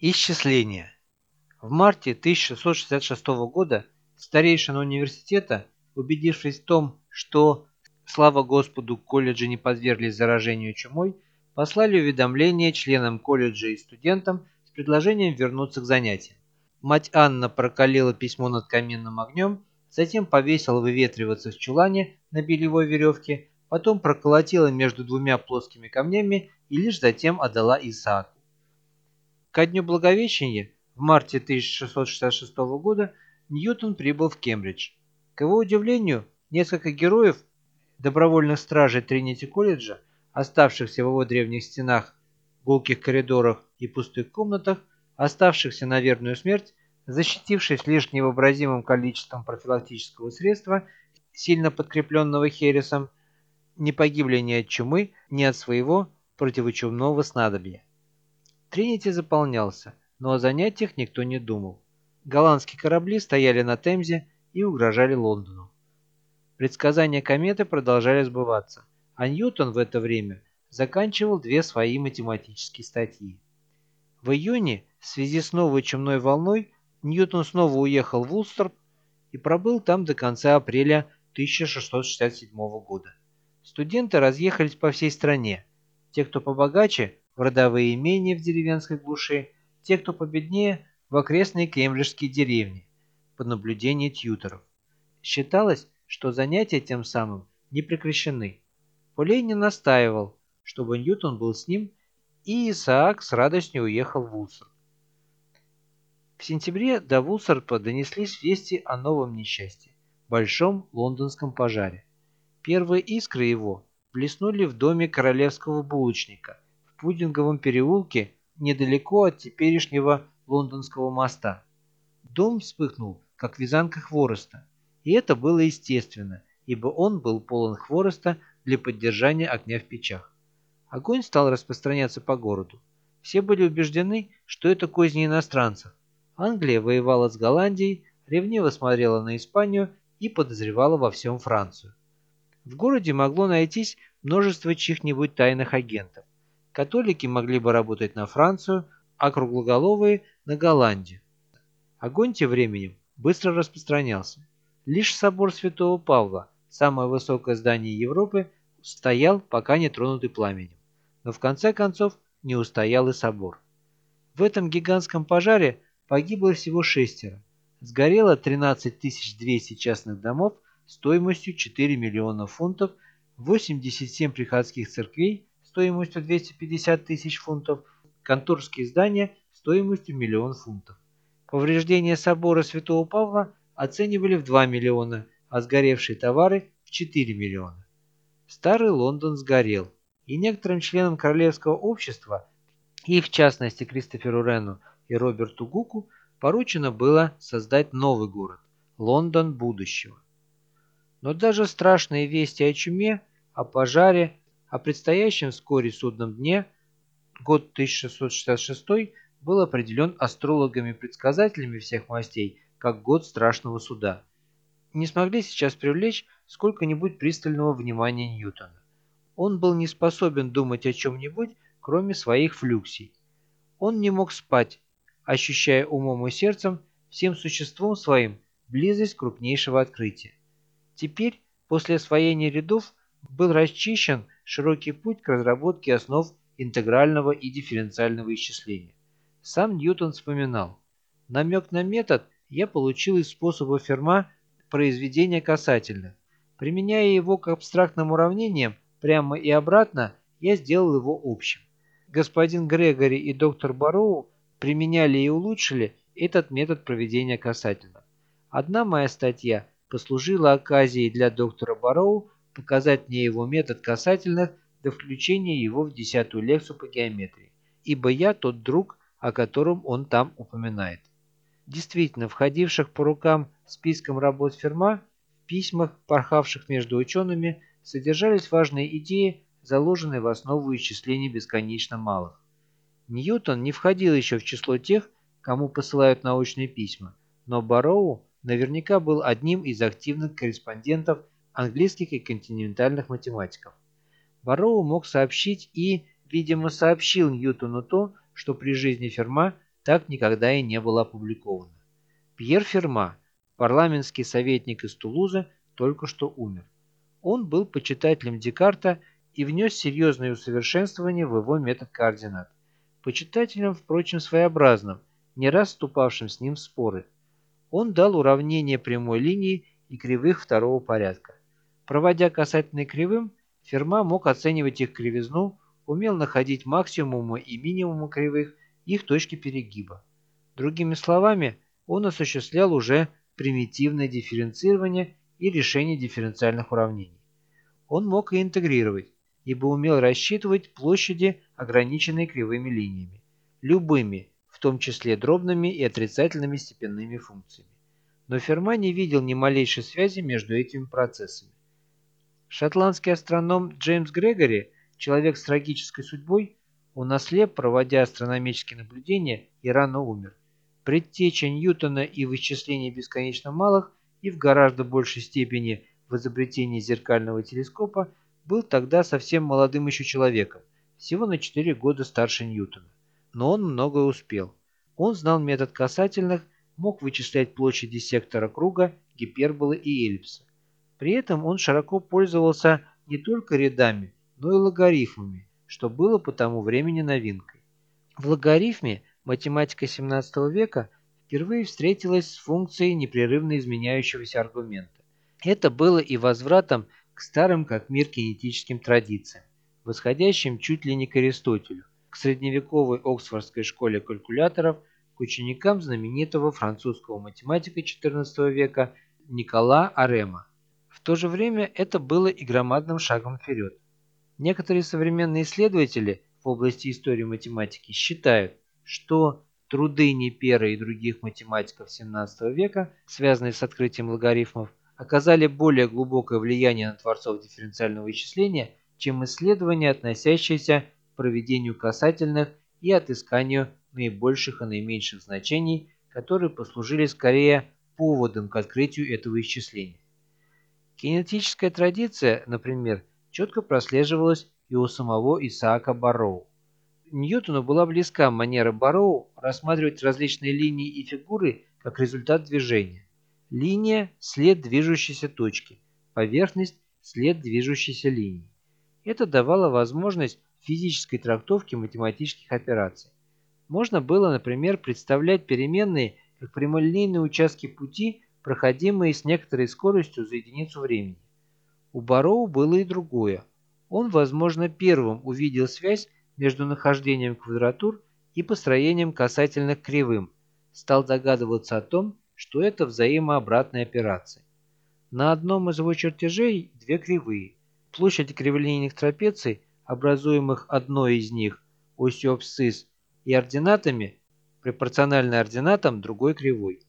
Исчисление. В марте 1666 года старейшина университета, убедившись в том, что, слава Господу, колледжи не подверглись заражению чумой, послали уведомление членам колледжа и студентам с предложением вернуться к занятиям. Мать Анна прокалила письмо над каминным огнем, затем повесила выветриваться в чулане на белевой веревке, потом проколотила между двумя плоскими камнями и лишь затем отдала Исааку. Ко дню Благовещения в марте 1666 года Ньютон прибыл в Кембридж. К его удивлению, несколько героев, добровольных стражей Тринити-колледжа, оставшихся в его древних стенах, гулких коридорах и пустых комнатах, оставшихся на верную смерть, защитившись лишь невообразимым количеством профилактического средства, сильно подкрепленного хересом, не погибли ни от чумы, ни от своего противочумного снадобья. Тринити заполнялся, но о занятиях никто не думал. Голландские корабли стояли на Темзе и угрожали Лондону. Предсказания кометы продолжали сбываться, а Ньютон в это время заканчивал две свои математические статьи. В июне в связи с новой чумной волной Ньютон снова уехал в Улстерп и пробыл там до конца апреля 1667 года. Студенты разъехались по всей стране. Те, кто побогаче, родовые имения в деревенской глуши, те, кто победнее, в окрестные кембриджские деревни, под наблюдение тьюторов. Считалось, что занятия тем самым не прекращены. Полей не настаивал, чтобы Ньютон был с ним, и Исаак с радостью уехал в Улсерп. В сентябре до Вулсарпа донеслись вести о новом несчастье – большом лондонском пожаре. Первые искры его блеснули в доме королевского булочника – Пудинговом переулке недалеко от теперешнего лондонского моста. Дом вспыхнул, как вязанка хвороста, и это было естественно, ибо он был полон хвороста для поддержания огня в печах. Огонь стал распространяться по городу. Все были убеждены, что это козни иностранцев. Англия воевала с Голландией, ревниво смотрела на Испанию и подозревала во всем Францию. В городе могло найтись множество чьих-нибудь тайных агентов. Католики могли бы работать на Францию, а круглоголовые – на Голландию. Огонь тем временем быстро распространялся. Лишь собор Святого Павла, самое высокое здание Европы, стоял, пока не тронутый пламенем. Но в конце концов не устоял и собор. В этом гигантском пожаре погибло всего шестеро. Сгорело 13 200 частных домов стоимостью 4 миллиона фунтов, 87 приходских церквей стоимостью 250 тысяч фунтов, конторские здания стоимостью миллион фунтов. Повреждения собора Святого Павла оценивали в 2 миллиона, а сгоревшие товары в 4 миллиона. Старый Лондон сгорел, и некоторым членам Королевского общества, и в частности Кристоферу Рену и Роберту Гуку, поручено было создать новый город – Лондон будущего. Но даже страшные вести о чуме, о пожаре, о предстоящем вскоре судном дне, год 1666 был определен астрологами-предсказателями всех мастей как год страшного суда. Не смогли сейчас привлечь сколько-нибудь пристального внимания Ньютона. Он был не способен думать о чем-нибудь, кроме своих флюксий. Он не мог спать, ощущая умом и сердцем, всем существом своим, близость крупнейшего открытия. Теперь, после освоения рядов, был расчищен широкий путь к разработке основ интегрального и дифференциального исчисления. Сам Ньютон вспоминал. Намек на метод я получил из способа Ферма произведения касательных. Применяя его к абстрактным уравнениям прямо и обратно, я сделал его общим. Господин Грегори и доктор Бароу применяли и улучшили этот метод проведения касательных. Одна моя статья послужила оказией для доктора Бароу показать мне его метод касательных до включения его в десятую лекцию по геометрии, ибо я тот друг, о котором он там упоминает. Действительно, входивших по рукам списком работ Ферма, в письмах, порхавших между учеными, содержались важные идеи, заложенные в основу исчислений бесконечно малых. Ньютон не входил еще в число тех, кому посылают научные письма, но Барроу наверняка был одним из активных корреспондентов английских и континентальных математиков. Барроу мог сообщить и, видимо, сообщил Ньютону то, что при жизни Ферма так никогда и не было опубликовано. Пьер Ферма, парламентский советник из Тулузы, только что умер. Он был почитателем Декарта и внес серьезные усовершенствования в его метод координат. Почитателем, впрочем, своеобразным, не раз вступавшим с ним в споры. Он дал уравнение прямой линии и кривых второго порядка. Проводя касательные кривым, Ферма мог оценивать их кривизну, умел находить максимумы и минимумы кривых, их точки перегиба. Другими словами, он осуществлял уже примитивное дифференцирование и решение дифференциальных уравнений. Он мог и интегрировать, ибо умел рассчитывать площади, ограниченные кривыми линиями, любыми, в том числе дробными и отрицательными степенными функциями. Но Ферма не видел ни малейшей связи между этими процессами. Шотландский астроном Джеймс Грегори, человек с трагической судьбой, он ослеп, проводя астрономические наблюдения, и рано умер. Предтеча Ньютона и вычислений бесконечно малых, и в гораздо большей степени в изобретении зеркального телескопа, был тогда совсем молодым еще человеком, всего на 4 года старше Ньютона. Но он многое успел. Он знал метод касательных, мог вычислять площади сектора круга, гиперболы и эллипса. При этом он широко пользовался не только рядами, но и логарифмами, что было по тому времени новинкой. В логарифме математика XVII века впервые встретилась с функцией непрерывно изменяющегося аргумента. Это было и возвратом к старым как мир кинетическим традициям, восходящим чуть ли не к Аристотелю, к средневековой Оксфордской школе калькуляторов, к ученикам знаменитого французского математика XIV века Никола Арема. В то же время это было и громадным шагом вперед. Некоторые современные исследователи в области истории математики считают, что труды Непера и других математиков XVII века, связанные с открытием логарифмов, оказали более глубокое влияние на творцов дифференциального вычисления, чем исследования, относящиеся к проведению касательных и отысканию наибольших и наименьших значений, которые послужили скорее поводом к открытию этого исчисления. Кинетическая традиция, например, четко прослеживалась и у самого Исаака Барроу. Ньютону была близка манера Барроу рассматривать различные линии и фигуры как результат движения. Линия – след движущейся точки, поверхность – след движущейся линии. Это давало возможность физической трактовки математических операций. Можно было, например, представлять переменные как прямолинейные участки пути проходимые с некоторой скоростью за единицу времени. У Бароу было и другое. Он, возможно, первым увидел связь между нахождением квадратур и построением касательных кривым, стал догадываться о том, что это взаимообратные операции. На одном из его чертежей две кривые. Площадь криволинейных трапеций, образуемых одной из них, осью абсцисс, и ординатами, пропорционально ординатам другой кривой.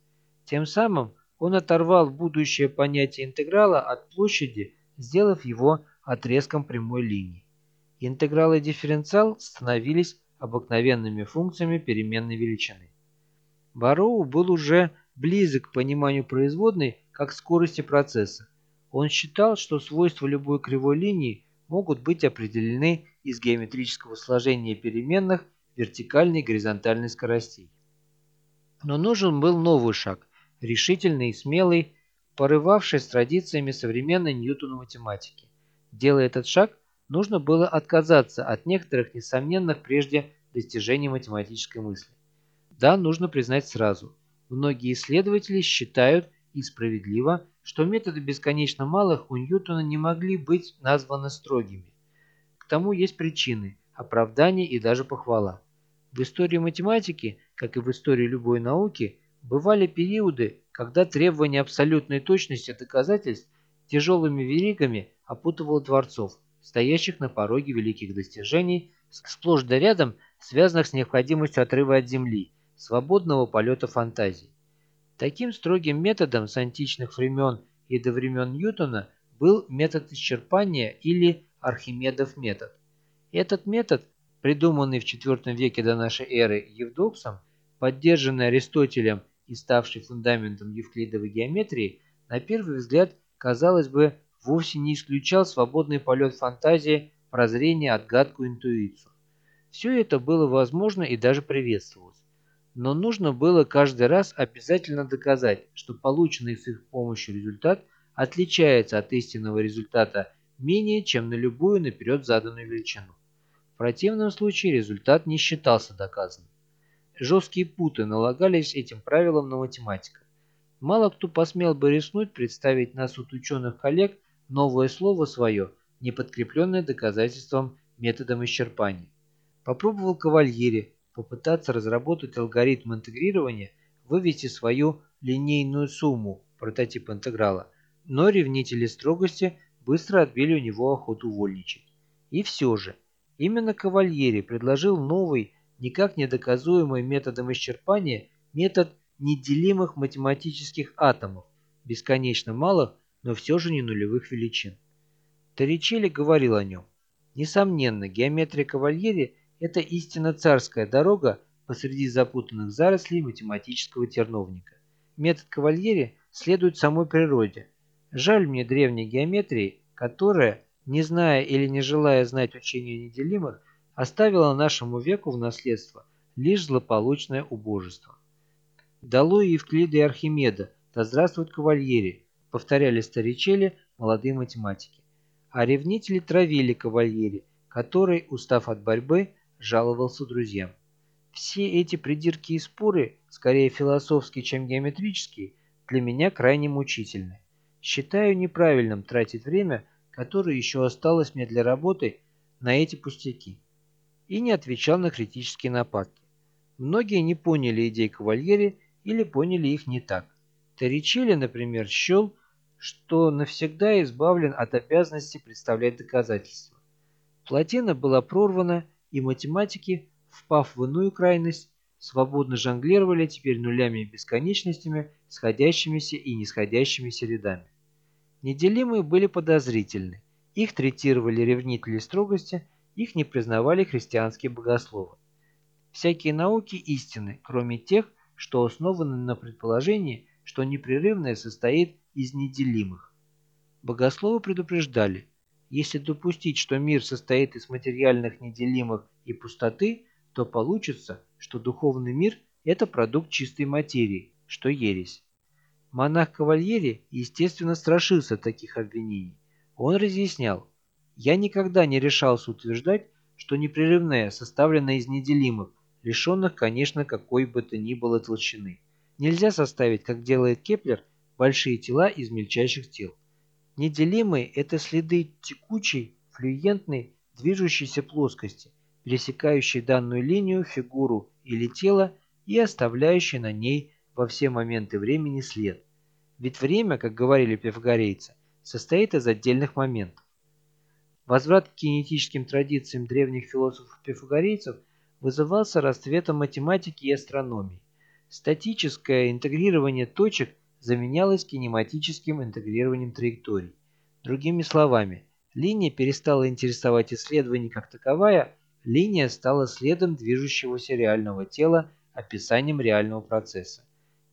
Тем самым он оторвал будущее понятие интеграла от площади, сделав его отрезком прямой линии. Интеграл и дифференциал становились обыкновенными функциями переменной величины. Бароу был уже близок к пониманию производной как скорости процесса. Он считал, что свойства любой кривой линии могут быть определены из геометрического сложения переменных вертикальной и горизонтальной скоростей. Но нужен был новый шаг, решительный и смелый, порывавший с традициями современной Ньютону математики. Делая этот шаг, нужно было отказаться от некоторых несомненных прежде достижений математической мысли. Да, нужно признать сразу. Многие исследователи считают, и справедливо, что методы бесконечно малых у Ньютона не могли быть названы строгими. К тому есть причины, оправдания и даже похвала. В истории математики, как и в истории любой науки, Бывали периоды, когда требование абсолютной точности доказательств тяжелыми веригами опутывало творцов, стоящих на пороге великих достижений, сплошь да рядом связанных с необходимостью отрыва от Земли, свободного полета фантазии. Таким строгим методом с античных времен и до времен Ньютона был метод исчерпания или Архимедов метод. Этот метод, придуманный в IV веке до нашей эры Евдоксом, поддержанный Аристотелем и ставший фундаментом евклидовой геометрии, на первый взгляд, казалось бы, вовсе не исключал свободный полет фантазии, прозрение, отгадку, интуицию. Все это было возможно и даже приветствовалось. Но нужно было каждый раз обязательно доказать, что полученный с их помощью результат отличается от истинного результата менее, чем на любую наперед заданную величину. В противном случае результат не считался доказанным. Жесткие путы налагались этим правилом на математика. Мало кто посмел бы рискнуть представить на суд ученых коллег новое слово свое, не подкрепленное доказательством методом исчерпания. Попробовал Кавальери попытаться разработать алгоритм интегрирования, вывести свою линейную сумму, прототип интеграла, но ревнители строгости быстро отбили у него охоту вольничать. И все же, именно Кавальери предложил новый, никак не доказуемый методом исчерпания метод неделимых математических атомов, бесконечно малых, но все же не нулевых величин. Торричелли говорил о нем. Несомненно, геометрия Кавальери – это истинно царская дорога посреди запутанных зарослей математического терновника. Метод Кавальери следует самой природе. Жаль мне древней геометрии, которая, не зная или не желая знать учения неделимых, оставила нашему веку в наследство лишь злополучное убожество. «Долой Евклида и Архимеда, да здравствует кавальери», повторяли старичели молодые математики. А ревнители травили кавальери, который, устав от борьбы, жаловался друзьям. Все эти придирки и споры, скорее философские, чем геометрические, для меня крайне мучительны. Считаю неправильным тратить время, которое еще осталось мне для работы, на эти пустяки. И не отвечал на критические нападки. Многие не поняли идей кавальери или поняли их не так. Торричелли, например, счел, что навсегда избавлен от обязанности представлять доказательства. Плотина была прорвана, и математики, впав в иную крайность, свободно жонглировали теперь нулями и бесконечностями, сходящимися и нисходящимися рядами. Неделимые были подозрительны, их третировали ревнители строгости, их не признавали христианские богословы. Всякие науки истины, кроме тех, что основаны на предположении, что непрерывное состоит из неделимых. Богословы предупреждали, если допустить, что мир состоит из материальных неделимых и пустоты, то получится, что духовный мир – это продукт чистой материи, что ересь. Монах Кавальери, естественно, страшился таких обвинений. Он разъяснял, «Я никогда не решался утверждать, что непрерывное составлено из неделимых, лишенных, конечно, какой бы то ни было толщины. Нельзя составить, как делает Кеплер, большие тела из мельчайших тел. Неделимые – это следы текучей, флюентной, движущейся плоскости, пересекающей данную линию, фигуру или тело и оставляющей на ней во все моменты времени след. Ведь время, как говорили пифагорейцы, состоит из отдельных моментов. Возврат к кинетическим традициям древних философов-пифагорейцев – вызывался расцветом математики и астрономии. Статическое интегрирование точек заменялось кинематическим интегрированием траекторий. Другими словами, линия перестала интересовать исследование как таковая, линия стала следом движущегося реального тела, описанием реального процесса.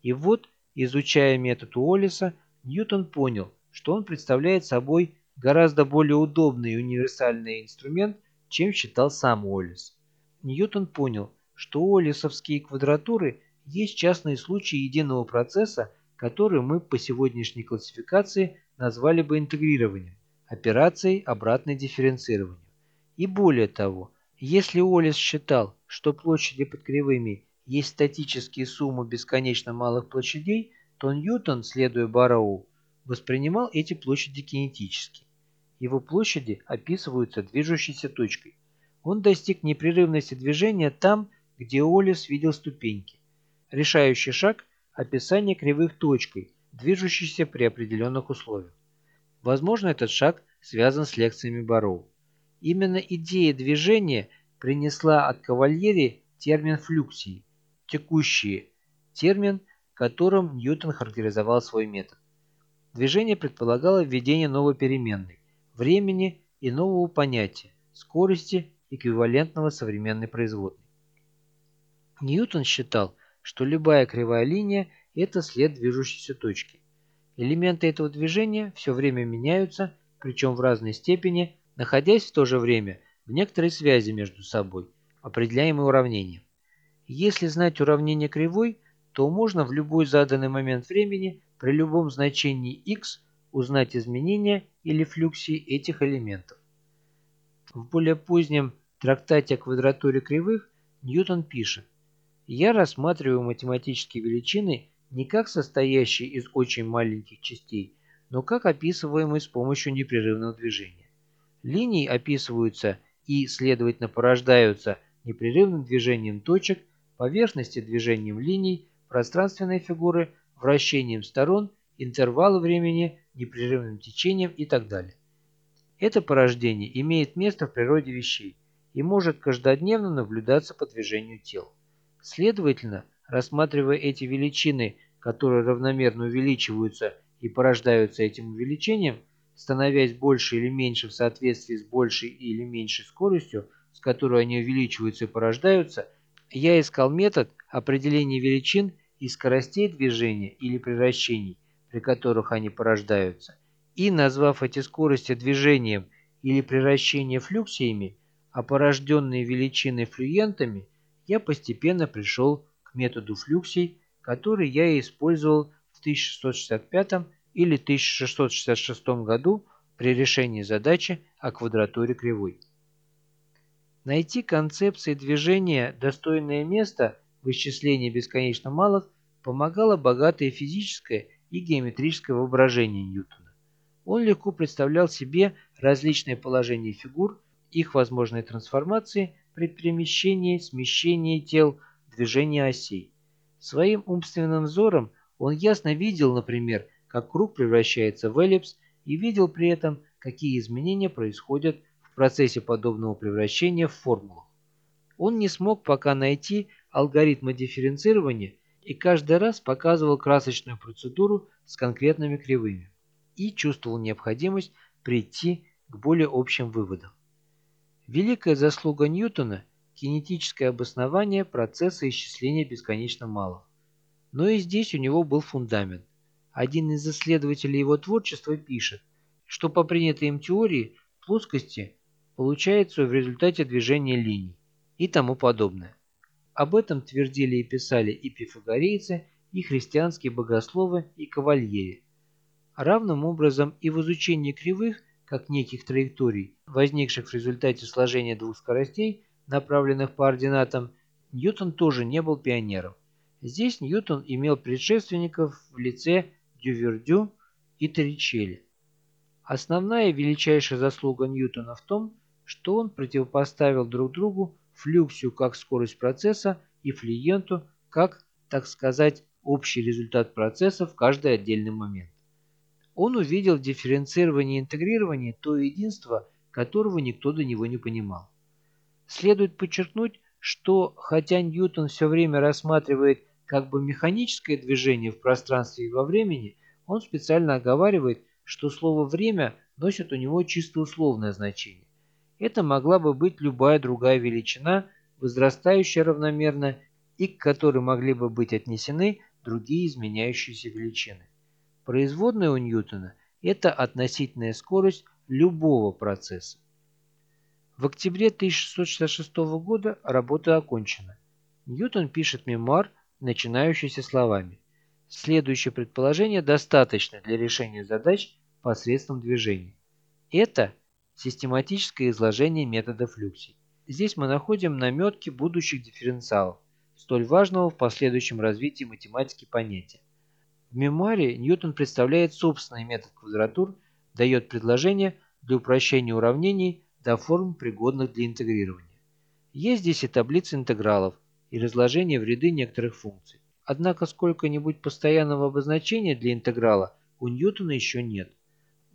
И вот, изучая метод Уоллеса, Ньютон понял, что он представляет собой гораздо более удобный и универсальный инструмент, чем считал сам Уоллес. Ньютон понял, что олесовские квадратуры есть частные случаи единого процесса, который мы по сегодняшней классификации назвали бы интегрированием, операцией обратной дифференцирования. И более того, если Олес считал, что площади под кривыми есть статические суммы бесконечно малых площадей, то Ньютон, следуя Барроу, воспринимал эти площади кинетически. Его площади описываются движущейся точкой – он достиг непрерывности движения там, где Олис видел ступеньки. Решающий шаг – описание кривых точкой, движущейся при определенных условиях. Возможно, этот шаг связан с лекциями Бароу. Именно идея движения принесла от кавальери термин флюксии – текущие, термин, которым Ньютон характеризовал свой метод. Движение предполагало введение новой переменной – времени и нового понятия – скорости эквивалентного современной производной. Ньютон считал, что любая кривая линия – это след движущейся точки. Элементы этого движения все время меняются, причем в разной степени, находясь в то же время в некоторой связи между собой, определяемой уравнением. Если знать уравнение кривой, то можно в любой заданный момент времени при любом значении x узнать изменения или флюксии этих элементов. В более позднем трактате о квадратуре кривых Ньютон пишет, «Я рассматриваю математические величины не как состоящие из очень маленьких частей, но как описываемые с помощью непрерывного движения. Линии описываются и, следовательно, порождаются непрерывным движением точек, поверхности движением линий, пространственной фигуры, вращением сторон, интервалы времени, непрерывным течением и так далее. Это порождение имеет место в природе вещей и может каждодневно наблюдаться по движению тел. Следовательно, рассматривая эти величины, которые равномерно увеличиваются и порождаются этим увеличением, становясь больше или меньше в соответствии с большей или меньшей скоростью, с которой они увеличиваются и порождаются, я искал метод определения величин и скоростей движения или превращений, при которых они порождаются, и, назвав эти скорости движением или превращение флюксиями, а порожденные величины флюентами, я постепенно пришел к методу флюксий, который я использовал в 1665 или 1666 году при решении задачи о квадратуре кривой. Найти концепции движения достойное место в исчислении бесконечно малых помогало богатое физическое и геометрическое воображение Ньютона. Он легко представлял себе различные положения фигур, их возможные трансформации при перемещении, смещении тел, движении осей. Своим умственным взором он ясно видел, например, как круг превращается в эллипс и видел при этом, какие изменения происходят в процессе подобного превращения в формулу. Он не смог пока найти алгоритма дифференцирования и каждый раз показывал красочную процедуру с конкретными кривыми и чувствовал необходимость прийти к более общим выводам. Великая заслуга Ньютона – кинетическое обоснование процесса исчисления бесконечно малого. Но и здесь у него был фундамент. Один из исследователей его творчества пишет, что по принятой им теории плоскости получаются в результате движения линий и тому подобное. Об этом твердили и писали и пифагорейцы, и христианские богословы, и кавальери. Равным образом и в изучении кривых, как неких траекторий, возникших в результате сложения двух скоростей, направленных по ординатам, Ньютон тоже не был пионером. Здесь Ньютон имел предшественников в лице Дювердю и Торричелли. Основная и величайшая заслуга Ньютона в том, что он противопоставил друг другу флюксию как скорость процесса и флиенту как, так сказать, общий результат процесса в каждый отдельный момент. Он увидел в дифференцировании и интегрировании то единство, которого никто до него не понимал. Следует подчеркнуть, что хотя Ньютон все время рассматривает как бы механическое движение в пространстве и во времени, он специально оговаривает, что слово «время» носит у него чисто условное значение. Это могла бы быть любая другая величина, возрастающая равномерно и к которой могли бы быть отнесены другие изменяющиеся величины. Производная у Ньютона – это относительная скорость любого процесса. В октябре 1666 года работа окончена. Ньютон пишет мемуар, начинающийся словами «Следующее предположение достаточно для решения задач посредством движения. Это – Систематическое изложение метода флюксий. Здесь мы находим наметки будущих дифференциалов, столь важного в последующем развитии математики понятия. В мемуаре Ньютон представляет собственный метод квадратур, дает предложения для упрощения уравнений до форм, пригодных для интегрирования. Есть здесь и таблицы интегралов, и разложение в ряды некоторых функций. Однако сколько-нибудь постоянного обозначения для интеграла у Ньютона еще нет.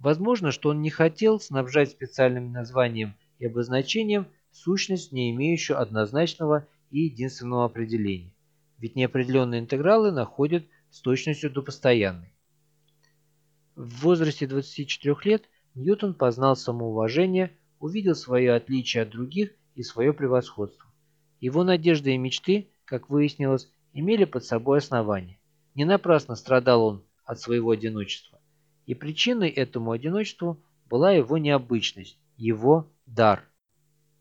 Возможно, что он не хотел снабжать специальным названием и обозначением сущность, не имеющую однозначного и единственного определения, ведь неопределенные интегралы находят с точностью до постоянной. В возрасте 24 лет Ньютон познал самоуважение, увидел свое отличие от других и свое превосходство. Его надежды и мечты, как выяснилось, имели под собой основание. Не напрасно страдал он от своего одиночества. И причиной этому одиночеству была его необычность, его дар.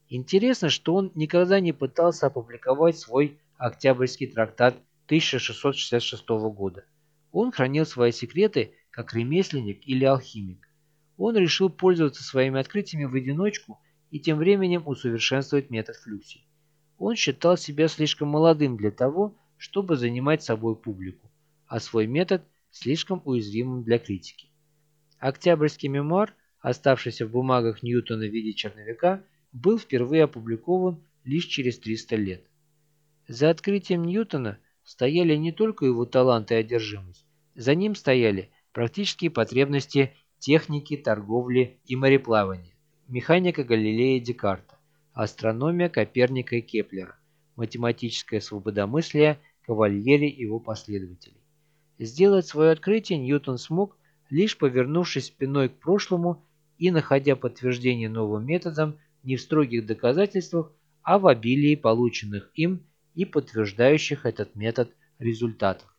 Интересно, что он никогда не пытался опубликовать свой Октябрьский трактат 1666 года. Он хранил свои секреты как ремесленник или алхимик. Он решил пользоваться своими открытиями в одиночку и тем временем усовершенствовать метод флюксии. Он считал себя слишком молодым для того, чтобы занимать собой публику, а свой метод слишком уязвимым для критики. Октябрьский мемуар, оставшийся в бумагах Ньютона в виде черновика, был впервые опубликован лишь через 300 лет. За открытием Ньютона стояли не только его талант и одержимость, за ним стояли практические потребности техники, торговли и мореплавания, механика Галилея Декарта, астрономия Коперника и Кеплера, математическое свободомыслие Кавальери и его последователей. Сделать свое открытие Ньютон смог лишь повернувшись спиной к прошлому и находя подтверждение новым методом не в строгих доказательствах, а в обилии полученных им и подтверждающих этот метод результатов.